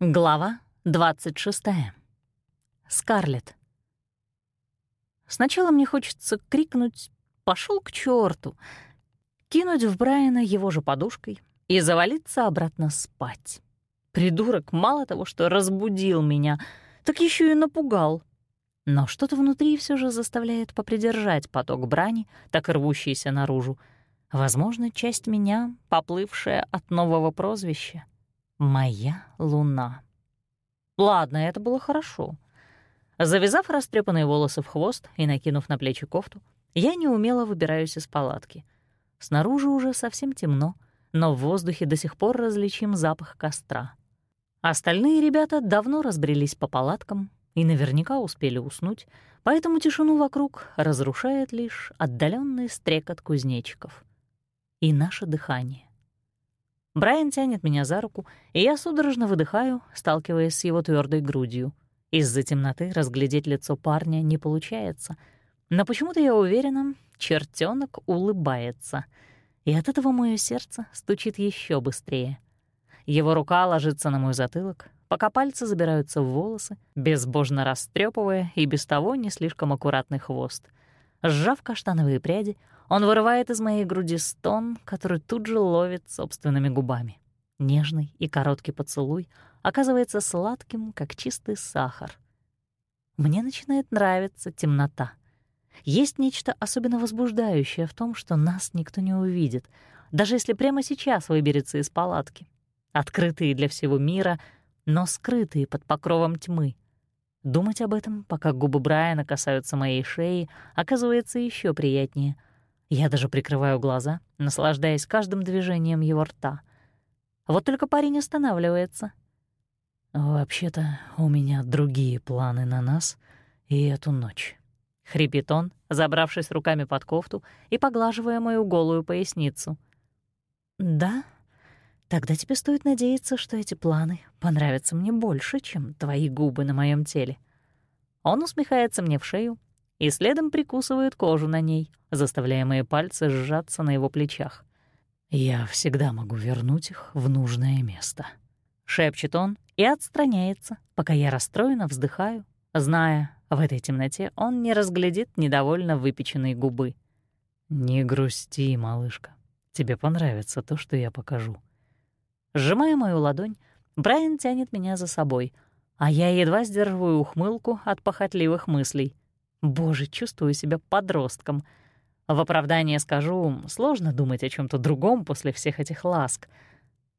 Глава 26. Скарлетт. Сначала мне хочется крикнуть «пошел к черту, кинуть в Брайана его же подушкой и завалиться обратно спать. Придурок мало того, что разбудил меня, так еще и напугал. Но что-то внутри все же заставляет попридержать поток брани, так рвущийся наружу. Возможно, часть меня, поплывшая от нового прозвища — Моя луна. Ладно, это было хорошо. Завязав растрепанные волосы в хвост и накинув на плечи кофту, я неумело выбираюсь из палатки. Снаружи уже совсем темно, но в воздухе до сих пор различим запах костра. Остальные ребята давно разбрелись по палаткам и наверняка успели уснуть, поэтому тишину вокруг разрушает лишь отдаленный стрекот кузнечиков. И наше дыхание. Брайан тянет меня за руку, и я судорожно выдыхаю, сталкиваясь с его твердой грудью. Из-за темноты разглядеть лицо парня не получается. Но почему-то я уверена, чертенок улыбается. И от этого мое сердце стучит еще быстрее. Его рука ложится на мой затылок, пока пальцы забираются в волосы, безбожно растрепывая и без того не слишком аккуратный хвост. Сжав каштановые пряди, он вырывает из моей груди стон, который тут же ловит собственными губами. Нежный и короткий поцелуй оказывается сладким, как чистый сахар. Мне начинает нравиться темнота. Есть нечто особенно возбуждающее в том, что нас никто не увидит, даже если прямо сейчас выберется из палатки. Открытые для всего мира, но скрытые под покровом тьмы. Думать об этом, пока губы Брайана касаются моей шеи, оказывается еще приятнее — я даже прикрываю глаза, наслаждаясь каждым движением его рта. Вот только парень останавливается. «Вообще-то у меня другие планы на нас и эту ночь», — хрипит он, забравшись руками под кофту и поглаживая мою голую поясницу. «Да? Тогда тебе стоит надеяться, что эти планы понравятся мне больше, чем твои губы на моем теле». Он усмехается мне в шею, и следом прикусывает кожу на ней, заставляя мои пальцы сжаться на его плечах. «Я всегда могу вернуть их в нужное место», — шепчет он и отстраняется, пока я расстроенно вздыхаю, зная, в этой темноте он не разглядит недовольно выпеченные губы. «Не грусти, малышка. Тебе понравится то, что я покажу». Сжимая мою ладонь, Брайан тянет меня за собой, а я едва сдерживаю ухмылку от похотливых мыслей — Боже, чувствую себя подростком. В оправдание скажу, сложно думать о чем то другом после всех этих ласк.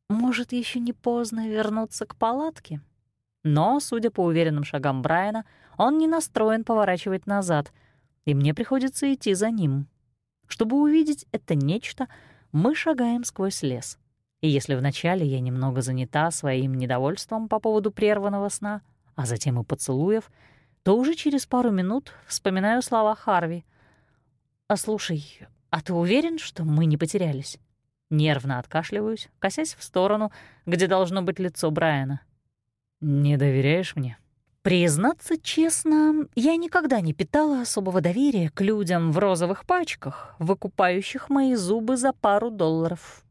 Может, еще не поздно вернуться к палатке? Но, судя по уверенным шагам Брайана, он не настроен поворачивать назад, и мне приходится идти за ним. Чтобы увидеть это нечто, мы шагаем сквозь лес. И если вначале я немного занята своим недовольством по поводу прерванного сна, а затем и поцелуев — то уже через пару минут вспоминаю слова Харви. «А слушай, а ты уверен, что мы не потерялись?» Нервно откашливаюсь, косясь в сторону, где должно быть лицо Брайана. «Не доверяешь мне?» Признаться честно, я никогда не питала особого доверия к людям в розовых пачках, выкупающих мои зубы за пару долларов.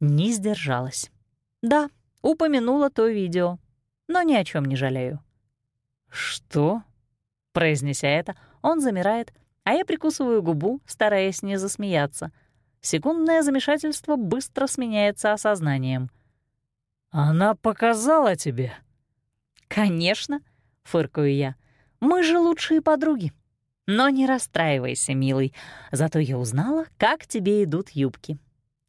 Не сдержалась. Да, упомянула то видео, но ни о чем не жалею. «Что?» Произнеся это, он замирает, а я прикусываю губу, стараясь не засмеяться. Секундное замешательство быстро сменяется осознанием. «Она показала тебе?» «Конечно», — фыркаю я. «Мы же лучшие подруги». Но не расстраивайся, милый, зато я узнала, как тебе идут юбки.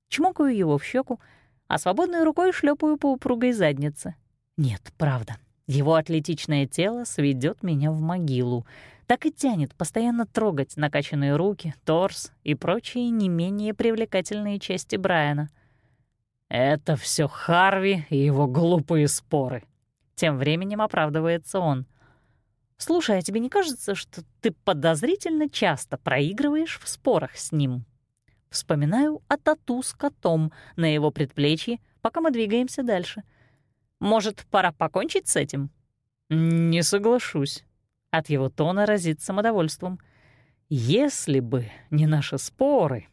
Чмокаю его в щеку, а свободной рукой шлепаю по упругой заднице. Нет, правда, его атлетичное тело сведет меня в могилу. Так и тянет постоянно трогать накачанные руки, торс и прочие не менее привлекательные части Брайана. «Это все Харви и его глупые споры», — тем временем оправдывается он. «Слушай, а тебе не кажется, что ты подозрительно часто проигрываешь в спорах с ним?» Вспоминаю о тату с котом на его предплечье, пока мы двигаемся дальше — может, пора покончить с этим?» «Не соглашусь». От его тона разит самодовольством. «Если бы не наши споры,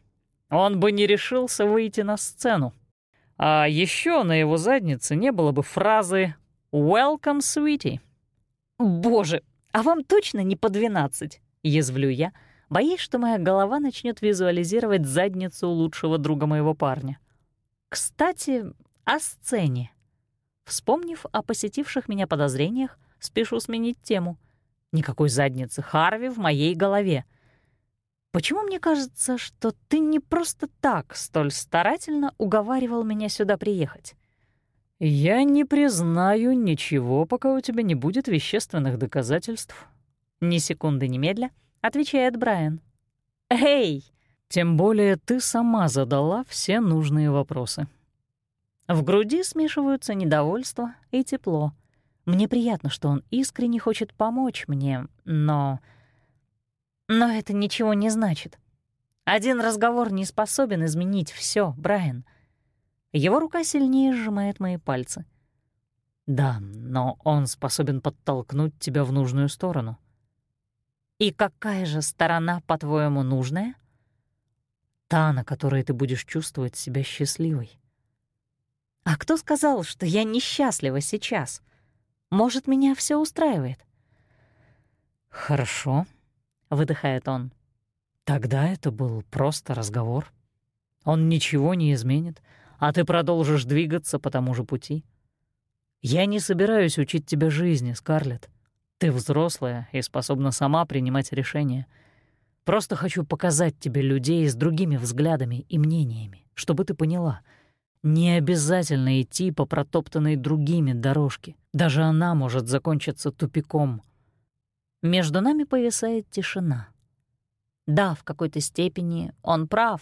он бы не решился выйти на сцену. А еще на его заднице не было бы фразы «Welcome, sweetie». «Боже, а вам точно не по двенадцать?» — язвлю я, боясь, что моя голова начнет визуализировать задницу лучшего друга моего парня. Кстати, о сцене. Вспомнив о посетивших меня подозрениях, спешу сменить тему. Никакой задницы Харви в моей голове. Почему мне кажется, что ты не просто так столь старательно уговаривал меня сюда приехать? «Я не признаю ничего, пока у тебя не будет вещественных доказательств». Ни секунды немедля, отвечает Брайан. «Эй!» Тем более ты сама задала все нужные вопросы. В груди смешиваются недовольство и тепло. Мне приятно, что он искренне хочет помочь мне, но... Но это ничего не значит. Один разговор не способен изменить все, Брайан. Его рука сильнее сжимает мои пальцы. Да, но он способен подтолкнуть тебя в нужную сторону. И какая же сторона, по-твоему, нужная? Та, на которой ты будешь чувствовать себя счастливой. А кто сказал, что я несчастлива сейчас? Может, меня все устраивает? Хорошо, выдыхает он. Тогда это был просто разговор. Он ничего не изменит, а ты продолжишь двигаться по тому же пути. Я не собираюсь учить тебя жизни, Скарлетт. Ты взрослая и способна сама принимать решения — Просто хочу показать тебе людей с другими взглядами и мнениями, чтобы ты поняла. Не обязательно идти по протоптанной другими дорожке. Даже она может закончиться тупиком. Между нами повисает тишина. Да, в какой-то степени он прав.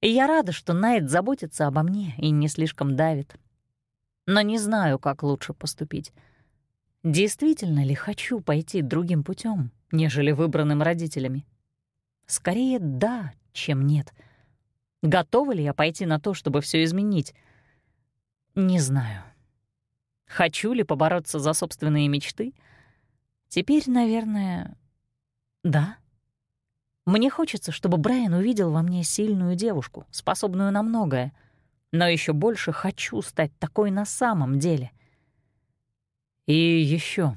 И я рада, что Найт заботится обо мне и не слишком давит. Но не знаю, как лучше поступить. Действительно ли хочу пойти другим путем, нежели выбранным родителями? Скорее да, чем нет. Готова ли я пойти на то, чтобы все изменить? Не знаю. Хочу ли побороться за собственные мечты? Теперь, наверное, да. Мне хочется, чтобы Брайан увидел во мне сильную девушку, способную на многое, но еще больше хочу стать такой на самом деле. И еще.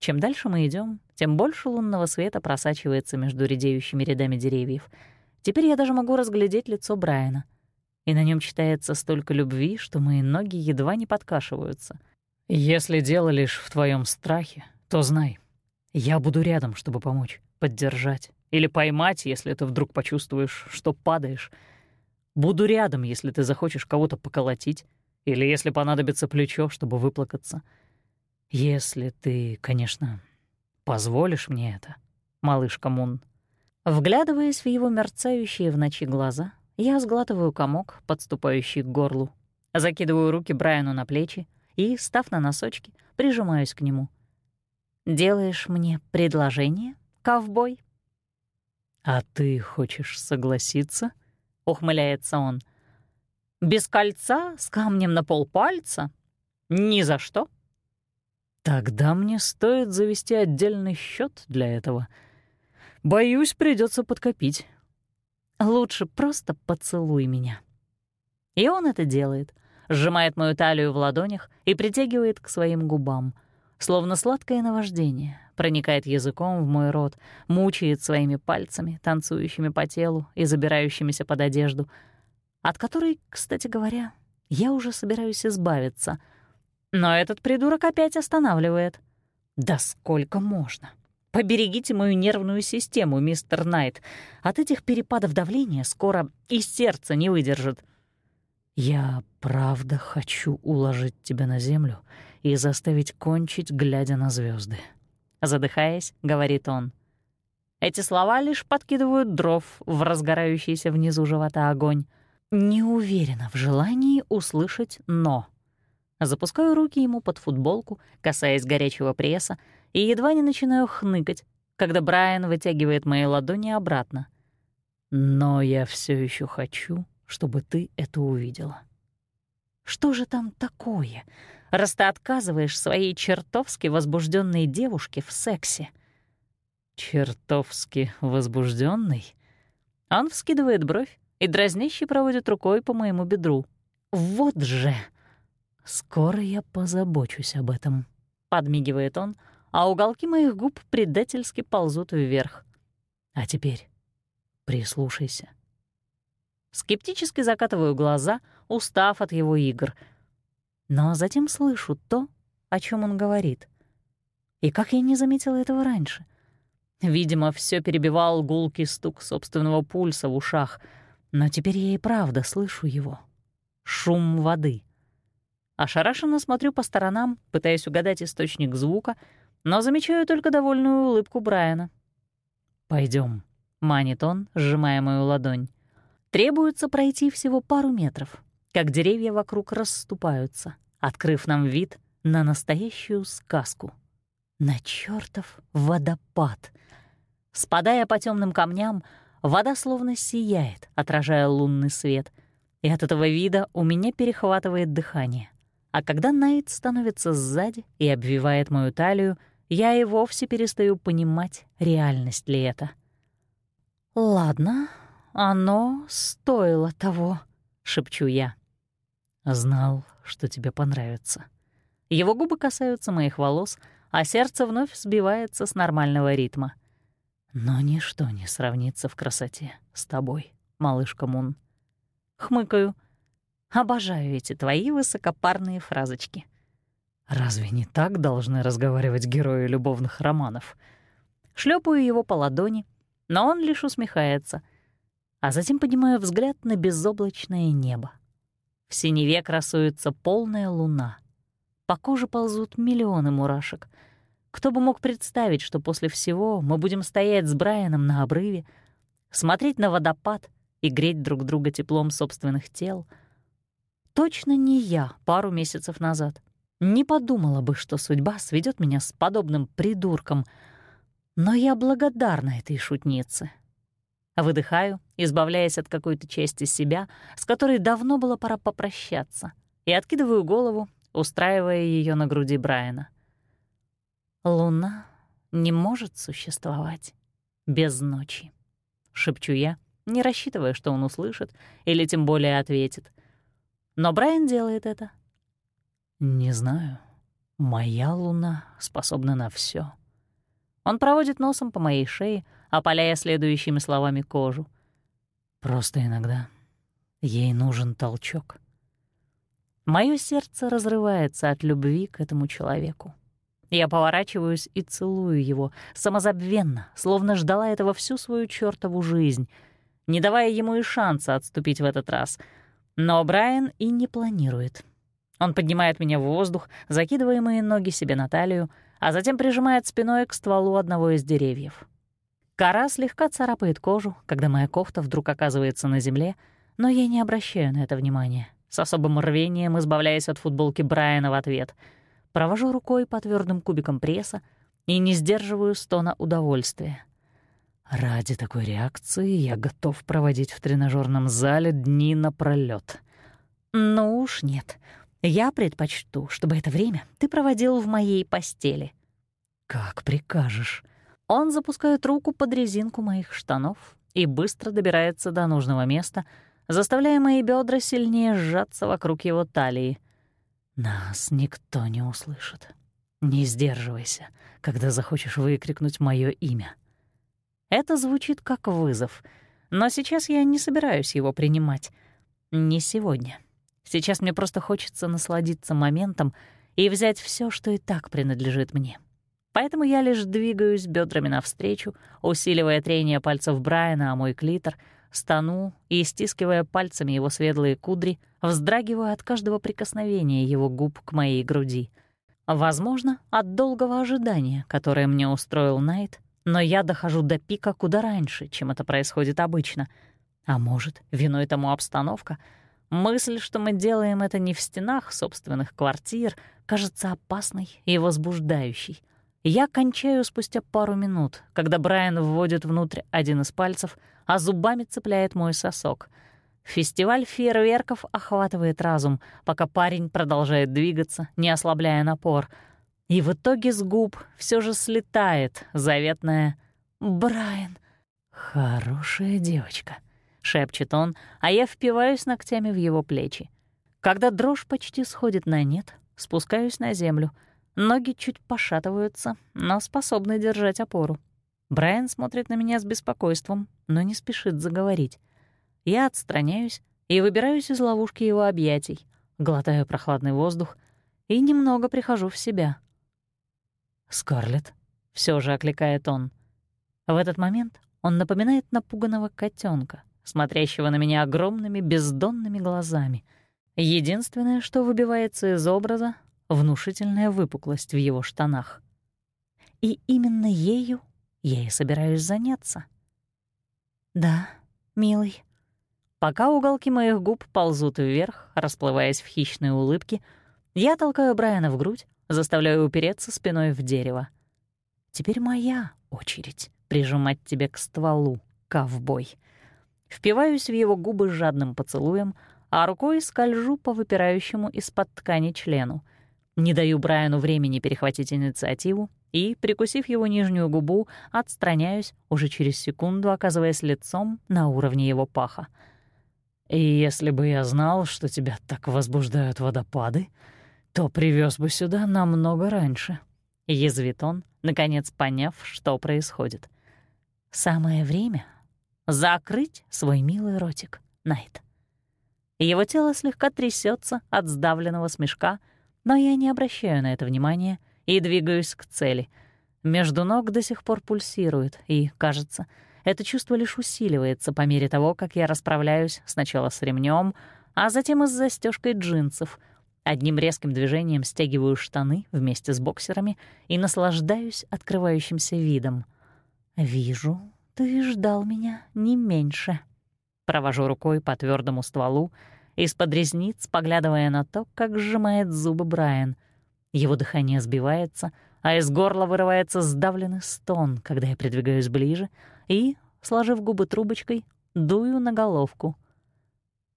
Чем дальше мы идем, тем больше лунного света просачивается между редеющими рядами деревьев. Теперь я даже могу разглядеть лицо Брайана. И на нем читается столько любви, что мои ноги едва не подкашиваются. «Если дело лишь в твоем страхе, то знай, я буду рядом, чтобы помочь, поддержать или поймать, если ты вдруг почувствуешь, что падаешь. Буду рядом, если ты захочешь кого-то поколотить или если понадобится плечо, чтобы выплакаться. Если ты, конечно, позволишь мне это, малышка Мун?» Вглядываясь в его мерцающие в ночи глаза, я сглатываю комок, подступающий к горлу, закидываю руки Брайану на плечи и, став на носочки, прижимаюсь к нему. «Делаешь мне предложение, ковбой?» «А ты хочешь согласиться?» — ухмыляется он. «Без кольца, с камнем на полпальца? Ни за что!» Тогда мне стоит завести отдельный счет для этого. Боюсь, придется подкопить. Лучше просто поцелуй меня. И он это делает, сжимает мою талию в ладонях и притягивает к своим губам, словно сладкое наваждение, проникает языком в мой рот, мучает своими пальцами, танцующими по телу и забирающимися под одежду, от которой, кстати говоря, я уже собираюсь избавиться — но этот придурок опять останавливает. Да сколько можно? Поберегите мою нервную систему, мистер Найт. От этих перепадов давления скоро и сердце не выдержит. Я правда хочу уложить тебя на землю и заставить кончить, глядя на звезды. Задыхаясь, говорит он. Эти слова лишь подкидывают дров в разгорающийся внизу живота огонь. Не уверена в желании услышать «но». Запускаю руки ему под футболку, касаясь горячего пресса, и едва не начинаю хныкать, когда Брайан вытягивает мои ладони обратно. «Но я все еще хочу, чтобы ты это увидела». «Что же там такое, раз ты отказываешь своей чертовски возбужденной девушке в сексе?» «Чертовски возбужденный? Он вскидывает бровь и дразняще проводит рукой по моему бедру. «Вот же!» «Скоро я позабочусь об этом», — подмигивает он, а уголки моих губ предательски ползут вверх. «А теперь прислушайся». Скептически закатываю глаза, устав от его игр. Но затем слышу то, о чем он говорит. И как я не заметила этого раньше? Видимо, все перебивал гулкий стук собственного пульса в ушах, но теперь я и правда слышу его. Шум воды. Ошарашенно смотрю по сторонам, пытаясь угадать источник звука, но замечаю только довольную улыбку Брайана. Пойдем, манит он, сжимая мою ладонь. Требуется пройти всего пару метров, как деревья вокруг расступаются, открыв нам вид на настоящую сказку. На чертов водопад. Спадая по темным камням, вода словно сияет, отражая лунный свет, и от этого вида у меня перехватывает дыхание. А когда Найт становится сзади и обвивает мою талию, я и вовсе перестаю понимать, реальность ли это. «Ладно, оно стоило того», — шепчу я. «Знал, что тебе понравится». Его губы касаются моих волос, а сердце вновь сбивается с нормального ритма. Но ничто не сравнится в красоте с тобой, малышка Мун. Хмыкаю. Обожаю эти твои высокопарные фразочки. Разве не так должны разговаривать герои любовных романов? Шлепаю его по ладони, но он лишь усмехается, а затем поднимаю взгляд на безоблачное небо. В синеве красуется полная луна. По коже ползут миллионы мурашек. Кто бы мог представить, что после всего мы будем стоять с Брайаном на обрыве, смотреть на водопад и греть друг друга теплом собственных тел. Точно не я пару месяцев назад. Не подумала бы, что судьба сведет меня с подобным придурком, но я благодарна этой шутнице. Выдыхаю, избавляясь от какой-то части себя, с которой давно было пора попрощаться, и откидываю голову, устраивая ее на груди Брайана. «Луна не может существовать без ночи», — шепчу я, не рассчитывая, что он услышит или тем более ответит. Но Брайан делает это. «Не знаю. Моя луна способна на все. Он проводит носом по моей шее, опаляя следующими словами кожу. «Просто иногда ей нужен толчок». Моё сердце разрывается от любви к этому человеку. Я поворачиваюсь и целую его, самозабвенно, словно ждала этого всю свою чёртову жизнь, не давая ему и шанса отступить в этот раз. Но Брайан и не планирует. Он поднимает меня в воздух, закидывая мои ноги себе на талию, а затем прижимает спиной к стволу одного из деревьев. Кора слегка царапает кожу, когда моя кофта вдруг оказывается на земле, но я не обращаю на это внимания с особым рвением избавляясь от футболки Брайана в ответ. Провожу рукой по твердым кубикам пресса и не сдерживаю стона удовольствия. Ради такой реакции я готов проводить в тренажерном зале дни напролёт. Ну уж нет. Я предпочту, чтобы это время ты проводил в моей постели. Как прикажешь. Он запускает руку под резинку моих штанов и быстро добирается до нужного места — заставляя мои бедра сильнее сжаться вокруг его талии. «Нас никто не услышит. Не сдерживайся, когда захочешь выкрикнуть мое имя». Это звучит как вызов, но сейчас я не собираюсь его принимать. Не сегодня. Сейчас мне просто хочется насладиться моментом и взять все, что и так принадлежит мне. Поэтому я лишь двигаюсь бедрами навстречу, усиливая трение пальцев Брайана о мой клитор — стану и, стискивая пальцами его светлые кудри, вздрагиваю от каждого прикосновения его губ к моей груди. Возможно, от долгого ожидания, которое мне устроил Найт, но я дохожу до пика куда раньше, чем это происходит обычно. А может, виной тому обстановка? Мысль, что мы делаем это не в стенах собственных квартир, кажется опасной и возбуждающей. Я кончаю спустя пару минут, когда Брайан вводит внутрь один из пальцев, а зубами цепляет мой сосок. Фестиваль фейерверков охватывает разум, пока парень продолжает двигаться, не ослабляя напор. И в итоге с губ все же слетает заветная «Брайан». «Хорошая девочка», — шепчет он, а я впиваюсь ногтями в его плечи. Когда дрожь почти сходит на нет, спускаюсь на землю. Ноги чуть пошатываются, но способны держать опору. Брайан смотрит на меня с беспокойством, но не спешит заговорить. Я отстраняюсь и выбираюсь из ловушки его объятий, глотаю прохладный воздух и немного прихожу в себя. «Скарлетт», — все же окликает он. В этот момент он напоминает напуганного котенка, смотрящего на меня огромными бездонными глазами. Единственное, что выбивается из образа — внушительная выпуклость в его штанах. И именно ею я и собираюсь заняться. Да, милый. Пока уголки моих губ ползут вверх, расплываясь в хищные улыбки, я толкаю Брайана в грудь, заставляю упереться спиной в дерево. Теперь моя очередь прижимать тебя к стволу, ковбой. Впиваюсь в его губы жадным поцелуем, а рукой скольжу по выпирающему из-под ткани члену. Не даю Брайану времени перехватить инициативу и, прикусив его нижнюю губу, отстраняюсь, уже через секунду оказываясь лицом на уровне его паха. «И если бы я знал, что тебя так возбуждают водопады, то привез бы сюда намного раньше», — язвит он, наконец поняв, что происходит. «Самое время закрыть свой милый ротик, Найт». Его тело слегка трясется от сдавленного смешка, но я не обращаю на это внимания — и двигаюсь к цели. Между ног до сих пор пульсирует, и, кажется, это чувство лишь усиливается по мере того, как я расправляюсь сначала с ремнем, а затем и с застежкой джинсов. Одним резким движением стягиваю штаны вместе с боксерами и наслаждаюсь открывающимся видом. «Вижу, ты ждал меня не меньше». Провожу рукой по твердому стволу, из-под ресниц поглядывая на то, как сжимает зубы Брайан — его дыхание сбивается, а из горла вырывается сдавленный стон, когда я придвигаюсь ближе и, сложив губы трубочкой, дую на головку.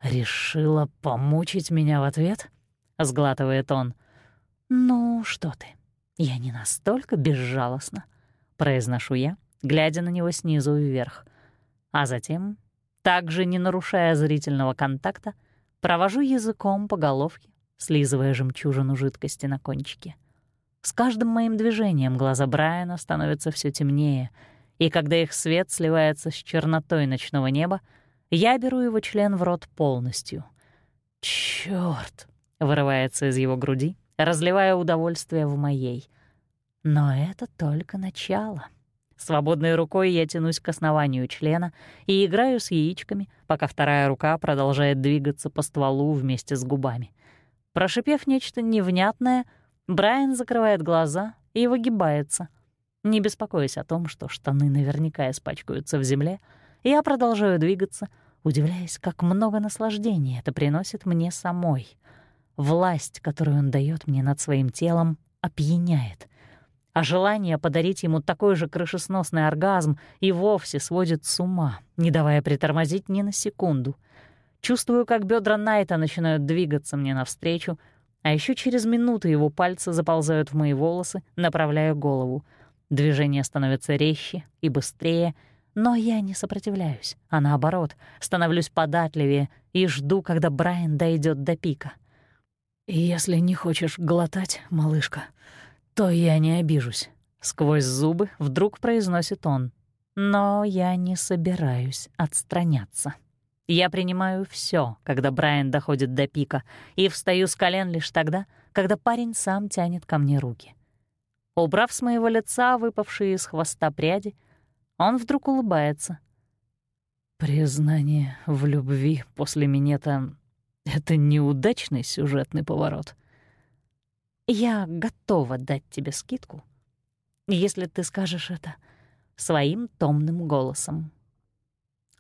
«Решила помучить меня в ответ?» — сглатывает он. «Ну что ты, я не настолько безжалостна», — произношу я, глядя на него снизу вверх. А затем, также не нарушая зрительного контакта, провожу языком по головке, слизывая жемчужину жидкости на кончике. С каждым моим движением глаза Брайана становятся все темнее, и когда их свет сливается с чернотой ночного неба, я беру его член в рот полностью. «Чёрт!» — вырывается из его груди, разливая удовольствие в моей. Но это только начало. Свободной рукой я тянусь к основанию члена и играю с яичками, пока вторая рука продолжает двигаться по стволу вместе с губами — Прошипев нечто невнятное, Брайан закрывает глаза и выгибается. Не беспокоясь о том, что штаны наверняка испачкаются в земле, я продолжаю двигаться, удивляясь, как много наслаждения это приносит мне самой. Власть, которую он дает мне над своим телом, опьяняет. А желание подарить ему такой же крышесносный оргазм и вовсе сводит с ума, не давая притормозить ни на секунду — Чувствую, как бедра Найта начинают двигаться мне навстречу, а еще через минуту его пальцы заползают в мои волосы, направляя голову. Движение становится резче и быстрее, но я не сопротивляюсь, а наоборот, становлюсь податливее и жду, когда Брайан дойдет до пика. «Если не хочешь глотать, малышка, то я не обижусь», — сквозь зубы вдруг произносит он. Но я не собираюсь отстраняться. Я принимаю все, когда Брайан доходит до пика, и встаю с колен лишь тогда, когда парень сам тянет ко мне руки. Убрав с моего лица выпавшие из хвоста пряди, он вдруг улыбается. «Признание в любви после минета — это неудачный сюжетный поворот». «Я готова дать тебе скидку, если ты скажешь это своим томным голосом»,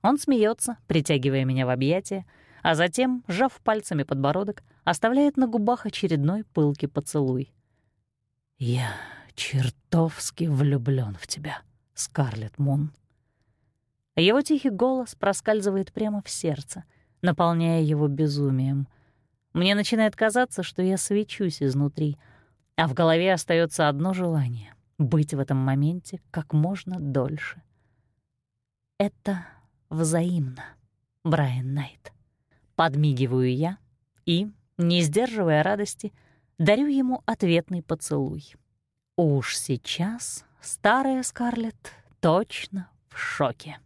он смеется, притягивая меня в объятия, а затем, сжав пальцами подбородок, оставляет на губах очередной пылкий поцелуй. «Я чертовски влюблён в тебя, Скарлетт Мун». Его тихий голос проскальзывает прямо в сердце, наполняя его безумием. Мне начинает казаться, что я свечусь изнутри, а в голове остается одно желание — быть в этом моменте как можно дольше. Это взаимно, Брайан Найт. Подмигиваю я и, Не сдерживая радости, дарю ему ответный поцелуй. Уж сейчас старая Скарлетт точно в шоке.